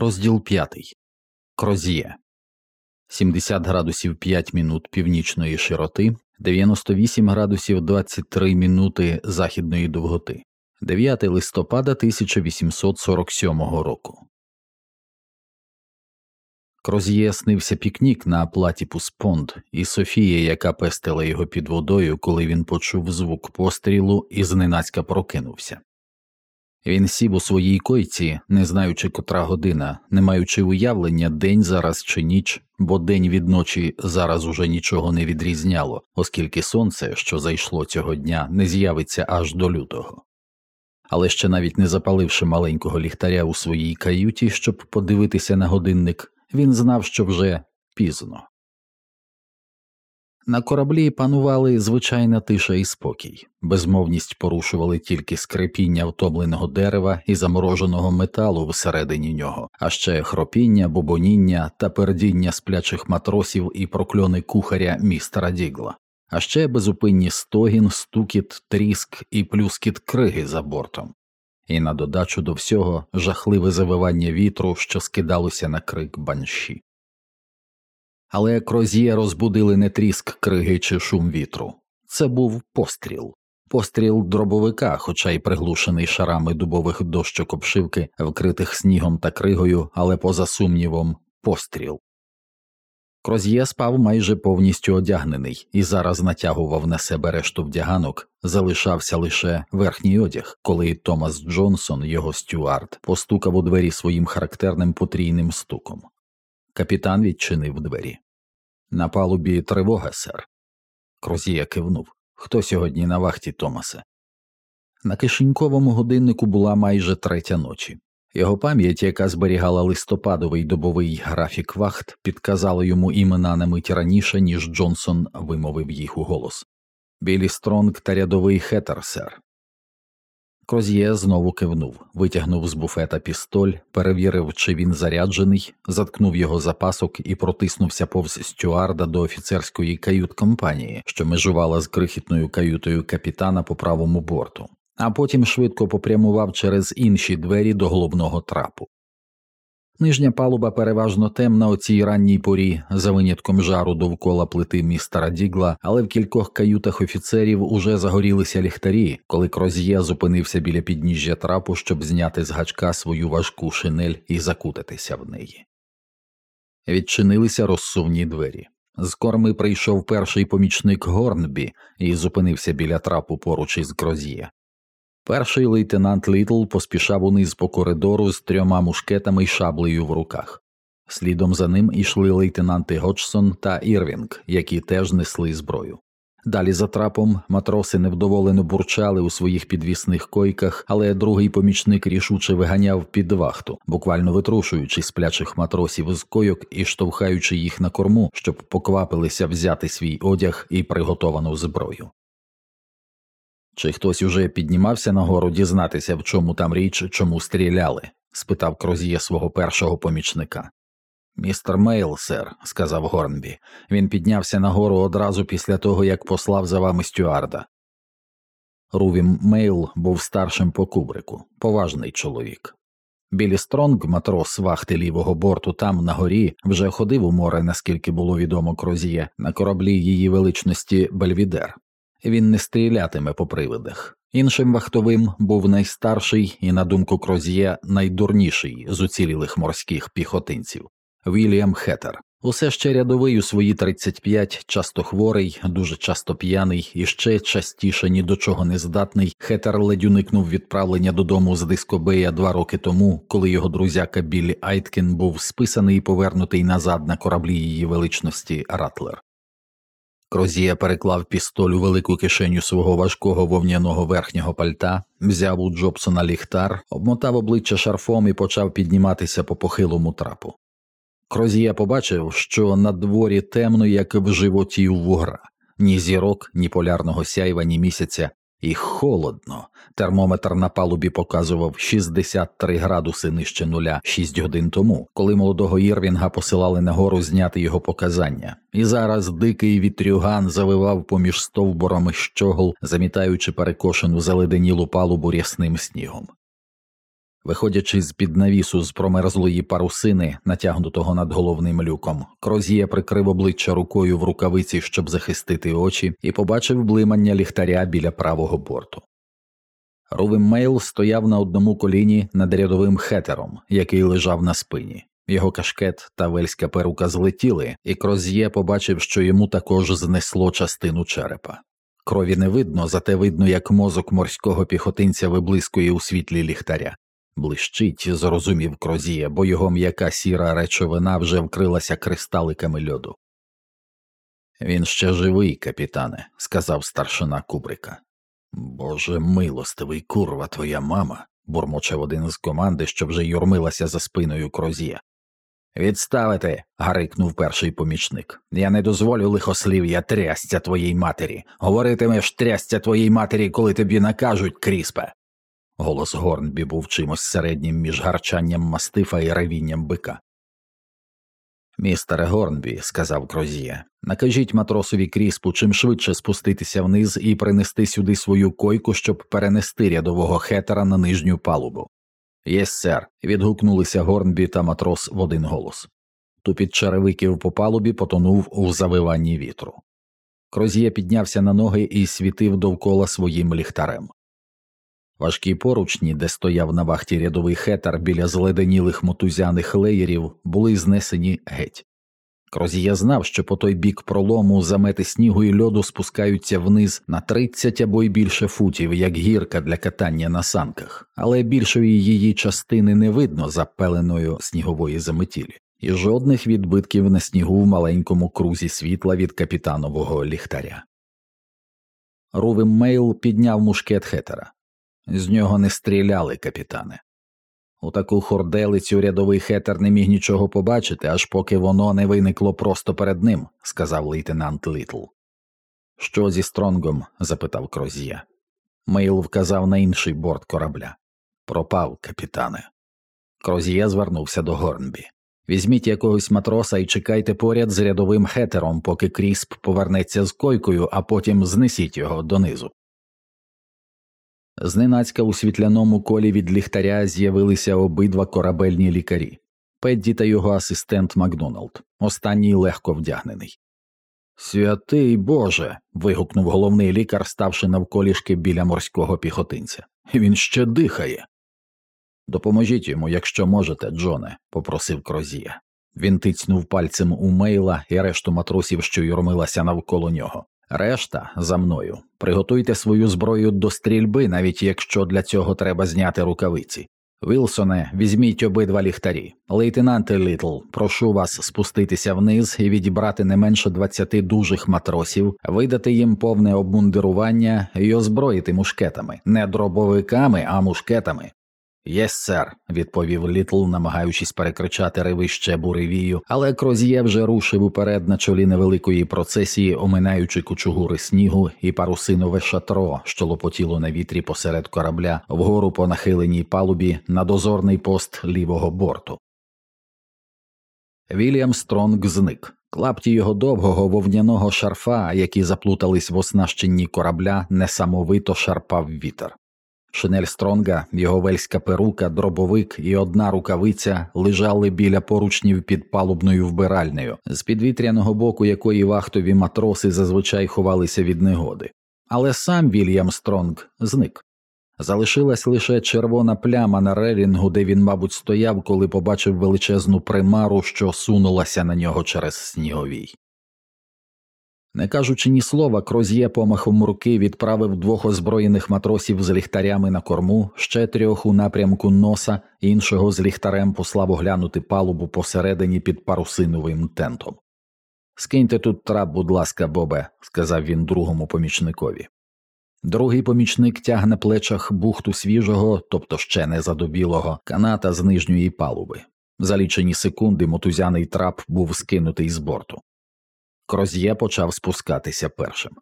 Розділ 5. Кроз'є 70 градусів 5 мінут північної широти, 98 градусів 23 мінути західної довготи, 9 листопада 1847 року. Кроз'є снився пікнік на платіпус Понд і Софія, яка пестила його під водою, коли він почув звук пострілу і зненацька прокинувся. Він сів у своїй койці, не знаючи котра година, не маючи уявлення, день зараз чи ніч, бо день від ночі зараз уже нічого не відрізняло, оскільки сонце, що зайшло цього дня, не з'явиться аж до лютого. Але ще навіть не запаливши маленького ліхтаря у своїй каюті, щоб подивитися на годинник, він знав, що вже пізно. На кораблі панували звичайна тиша і спокій, безмовність порушували тільки скрипіння втомленого дерева і замороженого металу всередині нього, а ще хропіння, бубоніння та пердіння сплячих матросів і прокльони кухаря містера Дігла, а ще безупинні стогін, стукіт, тріск і плюскіт криги за бортом. І на додачу до всього жахливе завивання вітру, що скидалося на крик банші але кроз'є розбудили не тріск криги чи шум вітру. Це був постріл, постріл дробовика, хоча й приглушений шарами дубових дощок обшивки, вкритих снігом та кригою, але поза сумнівом, постріл. Кроз'є спав майже повністю одягнений і зараз натягував на себе решту вдяганок, залишався лише верхній одяг, коли Томас Джонсон, його стюард, постукав у двері своїм характерним потрійним стуком. Капітан відчинив двері. На палубі тривога, сер. Крозія кивнув. Хто сьогодні на вахті Томасе? На кишеньковому годиннику була майже третя ночі. Його пам'ять, яка зберігала листопадовий добовий графік вахт, підказала йому імена на мить раніше, ніж Джонсон вимовив їх у голос. Білі Стронг та рядовий хетер, сер. Кроз'є знову кивнув, витягнув з буфета пістоль, перевірив, чи він заряджений, заткнув його за пасок і протиснувся повз стюарда до офіцерської кают-компанії, що межувала з крихітною каютою капітана по правому борту, а потім швидко попрямував через інші двері до головного трапу. Нижня палуба переважно темна у цій ранній порі, за винятком жару довкола плити містера Дігла, але в кількох каютах офіцерів уже загорілися ліхтарі, коли Кроз'є зупинився біля підніжжя трапу, щоб зняти з гачка свою важку шинель і закутатися в неї. Відчинилися розсувні двері. З корми прийшов перший помічник Горнбі і зупинився біля трапу поруч із Кроз'є. Перший лейтенант Літл поспішав униз по коридору з трьома мушкетами й шаблею в руках. Слідом за ним ішли лейтенанти Годжсон та Ірвінг, які теж несли зброю. Далі за трапом матроси невдоволено бурчали у своїх підвісних койках, але другий помічник рішуче виганяв під вахту, буквально витрушуючи сплячих матросів з койок і штовхаючи їх на корму, щоб поквапилися взяти свій одяг і приготовану зброю. Чи хтось уже піднімався нагору дізнатися, в чому там річ, чому стріляли? спитав Кроз'є свого першого помічника. Містер Мейл, сер, сказав Горнбі. Він піднявся нагору одразу після того, як послав за вами стюарда. Рувім Мейл був старшим по кубрику, поважний чоловік. Білі Стронг, матрос вахти лівого борту там на горі, вже ходив у море, наскільки було відомо Кроз'є, на кораблі її величності Бельвідер він не стрілятиме по привидах. Іншим вахтовим був найстарший і, на думку Кроз'є, найдурніший з уцілілих морських піхотинців Вільям Хеттер. Усе ще рядовий у свої 35, часто хворий, дуже часто п'яний і ще частіше ні до чого не здатний. Хетер ледь уникнув відправлення додому з Диско-Бея два роки тому, коли його друзяка Біллі Айткін був списаний і повернутий назад на кораблі її величності Ратлер. Крозія переклав пістоль у велику кишеню свого важкого вовняного верхнього пальта, взяв у Джобсона ліхтар, обмотав обличчя шарфом і почав підніматися по похилому трапу. Крозія побачив, що на дворі темно, як в животі у вугра, ні зірок, ні полярного сяйва, ні місяця, і холодно. Термометр на палубі показував 63 градуси нижче нуля 6 годин тому, коли молодого Ірвінга посилали нагору зняти його показання, і зараз дикий вітрюган завивав поміж стовбурами щогол, замітаючи перекошену заледенілу палубу рясним снігом. Виходячи з під навісу з промерзлої парусини, натягнутого над головним люком, Крозія прикрив обличчя рукою в рукавиці, щоб захистити очі, і побачив блимання ліхтаря біля правого борту. Рувим Мейл стояв на одному коліні над рядовим хетером, який лежав на спині. Його кашкет та вельська перука злетіли, і Кроз'є побачив, що йому також знесло частину черепа. Крові не видно, зате видно, як мозок морського піхотинця виблискує у світлі ліхтаря. Блищить, зрозумів Крозія, бо його м'яка сіра речовина вже вкрилася кристаликами льоду. Він ще живий, капітане, сказав старшина Кубрика. Боже милостивий, курва, твоя мама, бурмочав один з команди, що вже юрмилася за спиною Крозія. Відставити. гарикнув перший помічник. Я не дозволю лихослів'я трястя твоїй матері. Говоритимеш трястя твоїй матері, коли тобі накажуть, кріспе. Голос Горнбі був чимось середнім між гарчанням мастифа і ревінням бика. Містере Горнбі, сказав Кроз'є, накажіть матросові Кріспу чим швидше спуститися вниз і принести сюди свою койку, щоб перенести рядового Хеттера на нижню палубу. Yes, sir. відгукнулися Горнбі та матрос в один голос. Тупіт черевиків по палубі потонув у завиванні вітру. Кроз'є піднявся на ноги і світив довкола своїм ліхтарем. Важкі поручні, де стояв на вахті рядовий хетер біля зледенілих мотузяних леєрів, були знесені геть. Крозія знав, що по той бік пролому замети снігу і льоду спускаються вниз на 30 або й більше футів, як гірка для катання на санках, але більшої її частини не видно за пеленою снігової заметілі, і жодних відбитків на снігу в маленькому крузі світла від капітанового ліхтаря. Рувим Мейл підняв мушкет Хеттера. З нього не стріляли, капітане. У таку хурделицю рядовий Хеттер не міг нічого побачити, аж поки воно не виникло просто перед ним, сказав лейтенант Літл. Що зі Стронгом? запитав Кроз'є. Мейл вказав на інший борт корабля. Пропав, капітане. Кроз'є звернувся до Горнбі. Візьміть якогось матроса і чекайте поряд з рядовим Хеттером, поки Крісп повернеться з койкою, а потім знесіть його донизу. Зненацька у світляному колі від ліхтаря з'явилися обидва корабельні лікарі Педді та його асистент Макдоналд, останній легко вдягнений. Святий Боже. вигукнув головний лікар, ставши навколішки біля морського піхотинця. Він ще дихає. Допоможіть йому, якщо можете, Джоне, попросив Крозія. Він тицнув пальцем у мейла і решту матросів, що юрмилася навколо нього. Решта за мною. Приготуйте свою зброю до стрільби, навіть якщо для цього треба зняти рукавиці. Вілсоне, візьміть обидва ліхтарі. Лейтенанте Літл, прошу вас спуститися вниз і відібрати не менше двадцяти дужих матросів, видати їм повне обмундирування і озброїти мушкетами, не дробовиками, а мушкетами. Yes, sir, відповів Літл, намагаючись перекричати ревище буревію, але Кроз'є вже рушив уперед на чолі невеликої процесії, оминаючи кучугури снігу і парусинове шатро, що лопотіло на вітрі посеред корабля, вгору по нахиленій палубі на дозорний пост лівого борту. Вільям Стронг зник. Клапті його довгого вовняного шарфа, які заплутались в оснащенні корабля, несамовито шарпав вітер. Шинель Стронга, його вельська перука, дробовик і одна рукавиця лежали біля поручнів під палубною вбиральнею, з підвітряного боку якої вахтові матроси зазвичай ховалися від негоди. Але сам Вільям Стронг зник. Залишилась лише червона пляма на релінгу, де він, мабуть, стояв, коли побачив величезну примару, що сунулася на нього через сніговій. Не кажучи ні слова, Кроз'є помахом руки відправив двох озброєних матросів з ліхтарями на корму, ще трьох у напрямку носа, іншого з ліхтарем послав оглянути палубу посередині під парусиновим тентом. Скиньте тут трап, будь ласка, Бобе, сказав він другому помічникові. Другий помічник тяг на плечах бухту свіжого, тобто ще не задобілого, каната з нижньої палуби. За лічені секунди мотузяний трап був скинутий з борту. Кроз'є почав спускатися першим.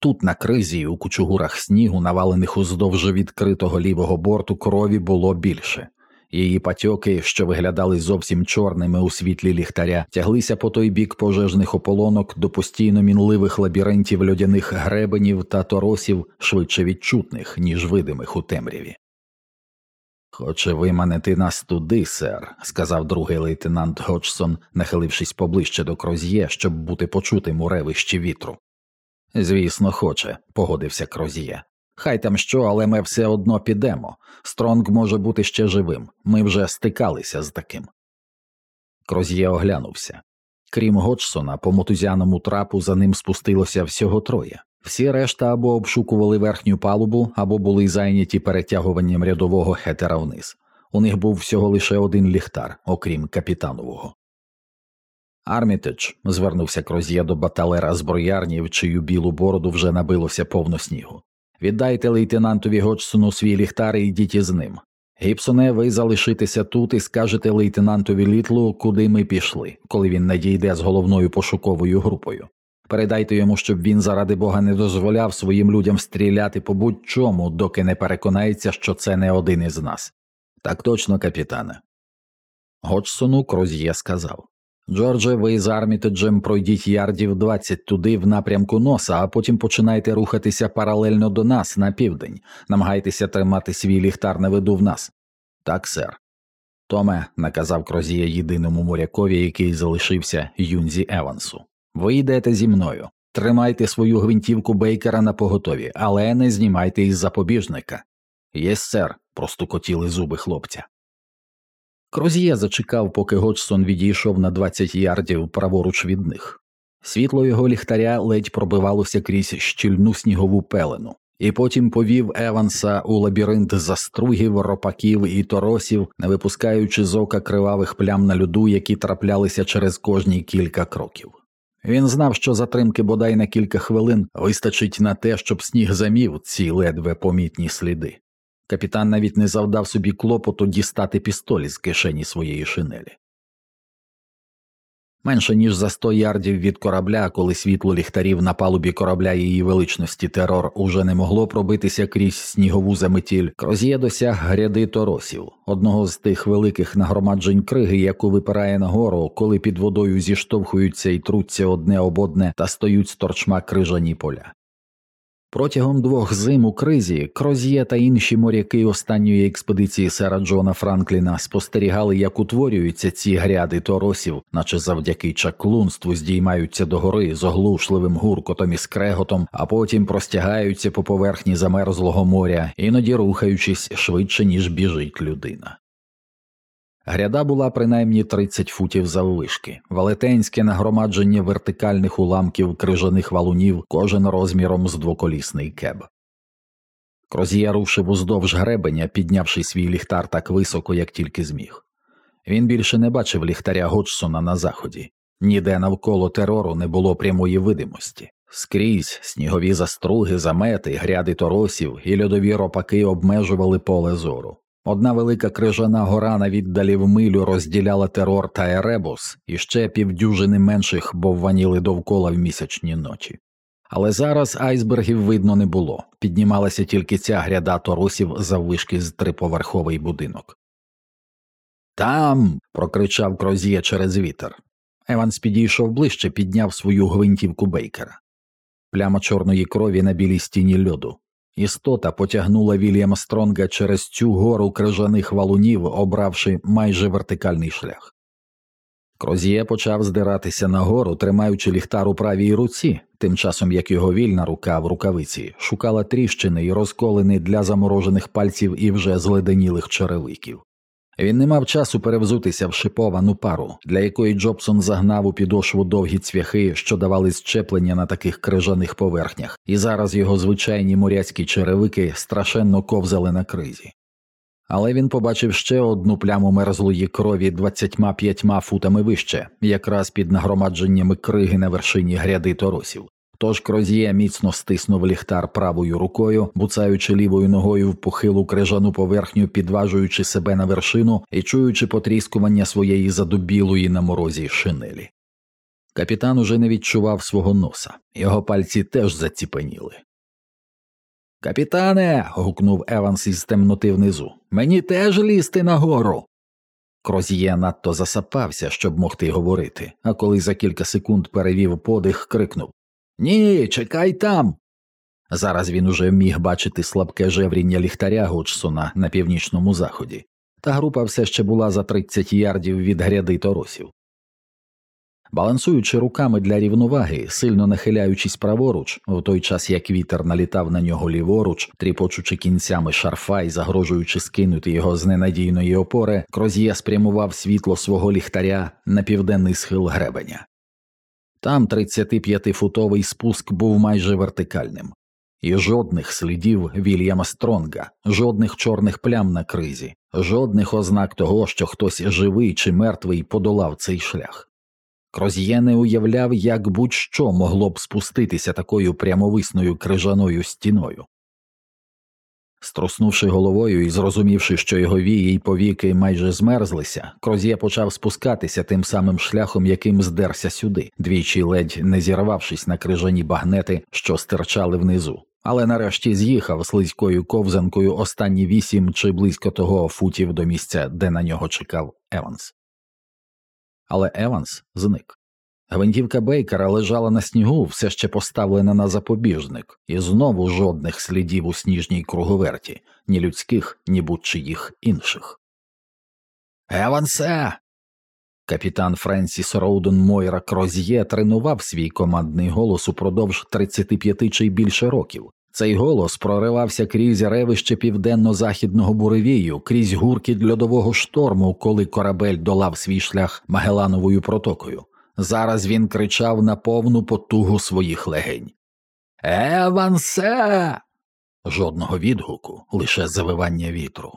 Тут на кризі у кучугурах снігу, навалених уздовж відкритого лівого борту, крові було більше. Її патьоки, що виглядали зовсім чорними у світлі ліхтаря, тяглися по той бік пожежних ополонок до постійно мінливих лабіринтів льодяних гребенів та торосів, швидше відчутних, ніж видимих у темряві. Хоче виманити нас туди, сер, сказав другий лейтенант Годжсон, нахилившись поближче до Кроз'є, щоб бути почутим у ревищі вітру. Звісно, хоче, погодився Кроз'є. Хай там що, але ми все одно підемо. Стронг може бути ще живим. Ми вже стикалися з таким. Кроз'є оглянувся. Крім Годжсона, по мотузяному трапу за ним спустилося всього троє. Всі решта або обшукували верхню палубу, або були зайняті перетягуванням рядового хетера вниз. У них був всього лише один ліхтар, окрім капітанового. Армітедж звернувся Кроз'є до баталера зброярні, в чию білу бороду вже набилося повно снігу. Віддайте лейтенантові Годжсону свій ліхтар і йдіть із ним. Гіпсоне, ви залишитеся тут і скажете лейтенантові літлу, куди ми пішли, коли він надійде з головною пошуковою групою. Передайте йому, щоб він, заради бога, не дозволяв своїм людям стріляти по будь-чому, доки не переконається, що це не один із нас. Так точно, капітане. Годжсону Кроз'є сказав Джордже, ви з Армітеджем пройдіть ярдів 20 туди в напрямку носа, а потім починайте рухатися паралельно до нас на південь, намагайтеся тримати свій ліхтар на виду в нас. Так, сер. Томе, наказав Крозія єдиному морякові, який залишився Юнзі Евансу. Ви йдете зі мною. Тримайте свою гвинтівку бейкера на поготові, але не знімайте із запобіжника. Yes, sir, простукотіли зуби хлопця. Кроз'є зачекав, поки Годжсон відійшов на 20 ярдів праворуч від них. Світло його ліхтаря ледь пробивалося крізь щільну снігову пелену, і потім повів Еванса у лабіринт застругів, ропаків і торосів, не випускаючи з ока кривавих плям на льоду, які траплялися через кожні кілька кроків. Він знав, що затримки бодай на кілька хвилин вистачить на те, щоб сніг замів ці ледве помітні сліди. Капітан навіть не завдав собі клопоту дістати пістолі з кишені своєї шинелі. Менше ніж за сто ярдів від корабля, коли світло ліхтарів на палубі корабля її величності терор уже не могло пробитися крізь снігову заметіль, Кроз'є досяг гряди торосів, одного з тих великих нагромаджень криги, яку випирає нагору, коли під водою зіштовхуються і труться одне об одне та стоють з торчма крижані поля. Протягом двох зим у кризі Кроз'є та інші моряки останньої експедиції сера Джона Франкліна спостерігали, як утворюються ці гряди торосів, наче завдяки чаклунству здіймаються догори з оглушливим гуркотом і скреготом, а потім простягаються по поверхні замерзлого моря, іноді рухаючись швидше ніж біжить людина. Гряда була принаймні 30 футів заввишки, велетенське нагромадження вертикальних уламків крижаних валунів, кожен розміром з двоколісний кеб. Крозія рушив уздовж гребеня, піднявши свій ліхтар так високо, як тільки зміг. Він більше не бачив ліхтаря Годжсона на заході, ніде навколо терору не було прямої видимості. Скрізь снігові заструги, замети, гряди торосів і льодові ропаки обмежували поле зору. Одна велика крижана гора на віддалі в милю розділяла терор та еребус, і ще півдюжини менших бовваніли довкола в місячні ночі. Але зараз айсбергів видно не було, піднімалася тільки ця гряда торусів заввишки з триповерховий будинок. Там. прокричав Кроз'є через вітер. Еванс підійшов ближче, підняв свою гвинтівку бейкера. Пляма чорної крові на білій стіні льоду. Істота потягнула Вільяма Стронга через цю гору крижаних валунів, обравши майже вертикальний шлях. Крозіє почав здиратися нагору, тримаючи ліхтар у правій руці, тим часом як його вільна рука в рукавиці шукала тріщини і розколини для заморожених пальців і вже зледенілих черевиків. Він не мав часу перевзутися в шиповану пару, для якої Джобсон загнав у підошву довгі цвяхи, що давали щеплення на таких крижаних поверхнях, і зараз його звичайні моряцькі черевики страшенно ковзали на кризі. Але він побачив ще одну пляму мерзлої крові двадцятьма п'ятьма футами вище, якраз під нагромадженнями криги на вершині гряди торосів. Тож Кроз'є міцно стиснув ліхтар правою рукою, буцаючи лівою ногою в похилу крижану поверхню, підважуючи себе на вершину і чуючи потріскування своєї задубілої на морозі шинелі. Капітан уже не відчував свого носа, його пальці теж заціпеніли. Капітане. гукнув Еванс із темноти внизу. Мені теж лізти нагору. Кроз'є надто засапався, щоб могти говорити, а коли за кілька секунд перевів подих, крикнув ні, чекай там. Зараз він уже міг бачити слабке жевріння ліхтаря Годжсона на північному заході, та група все ще була за 30 ярдів від гряди торосів. Балансуючи руками для рівноваги, сильно нахиляючись праворуч, в той час як вітер налітав на нього ліворуч, тріпочучи кінцями шарфа і загрожуючи скинути його з ненадійної опори, Кроз'є спрямував світло свого ліхтаря на південний схил гребеня. Там 35-футовий спуск був майже вертикальним, і жодних слідів Вільяма Стронга, жодних чорних плям на кризі, жодних ознак того, що хтось живий чи мертвий подолав цей шлях. Кроз'є не уявляв, як будь-що могло б спуститися такою прямовисною крижаною стіною. Струснувши головою і зрозумівши, що його вії й повіки майже змерзлися, Кроз'є почав спускатися тим самим шляхом, яким здерся сюди, двічі ледь не зірвавшись на крижані багнети, що стирчали внизу, але нарешті з'їхав слизькою ковзанкою останні вісім чи близько того футів до місця, де на нього чекав Еванс але Еванс зник. Гвинтівка Бейкера лежала на снігу, все ще поставлена на запобіжник, і знову жодних слідів у сніжній круговерті, ні людських, ні будь-чиїх інших. Евансе. Капітан Френсіс Роуден Мойра Кроз'є тренував свій командний голос упродовж 35 чи більше років, цей голос проривався крізь ревище південно-західного буревію, крізь гуркіт льодового шторму, коли корабель долав свій шлях Магелановою протокою. Зараз він кричав на повну потугу своїх легень. Евансе. Жодного відгуку, лише завивання вітру.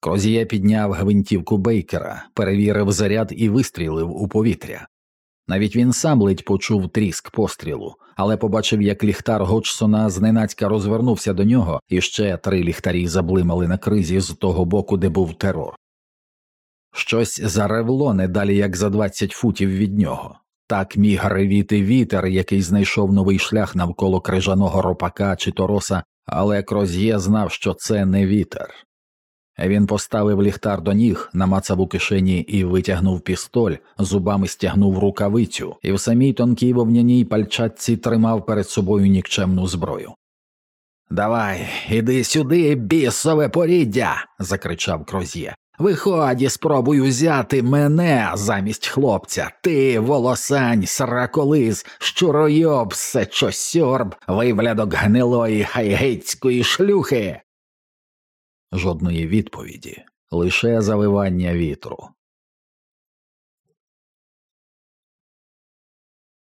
Крозія підняв гвинтівку Бейкера, перевірив заряд і вистрілив у повітря. Навіть він сам ледь почув тріск пострілу, але побачив, як ліхтар Годжсона зненацька розвернувся до нього, і ще три ліхтарі заблимали на кризі з того боку, де був терор. Щось заревло не далі як за 20 футів від нього. Так міг ревіти вітер, який знайшов новий шлях навколо крижаного ропака чи тороса, але Кроз'є знав, що це не вітер. Він поставив ліхтар до ніг, намацав у кишені і витягнув пістоль, зубами стягнув рукавицю, і в самій тонкій вовняній пальчатці тримав перед собою нікчемну зброю. Давай, іди сюди, бісове поріддя. закричав Кроз'є. Виходь і спробуй узяти мене замість хлопця, ти волосань, сраколиз, щуройоб, сечосьорб, виглядок гнилої хайгейцької шлюхи. Жодної відповіді, лише завивання вітру,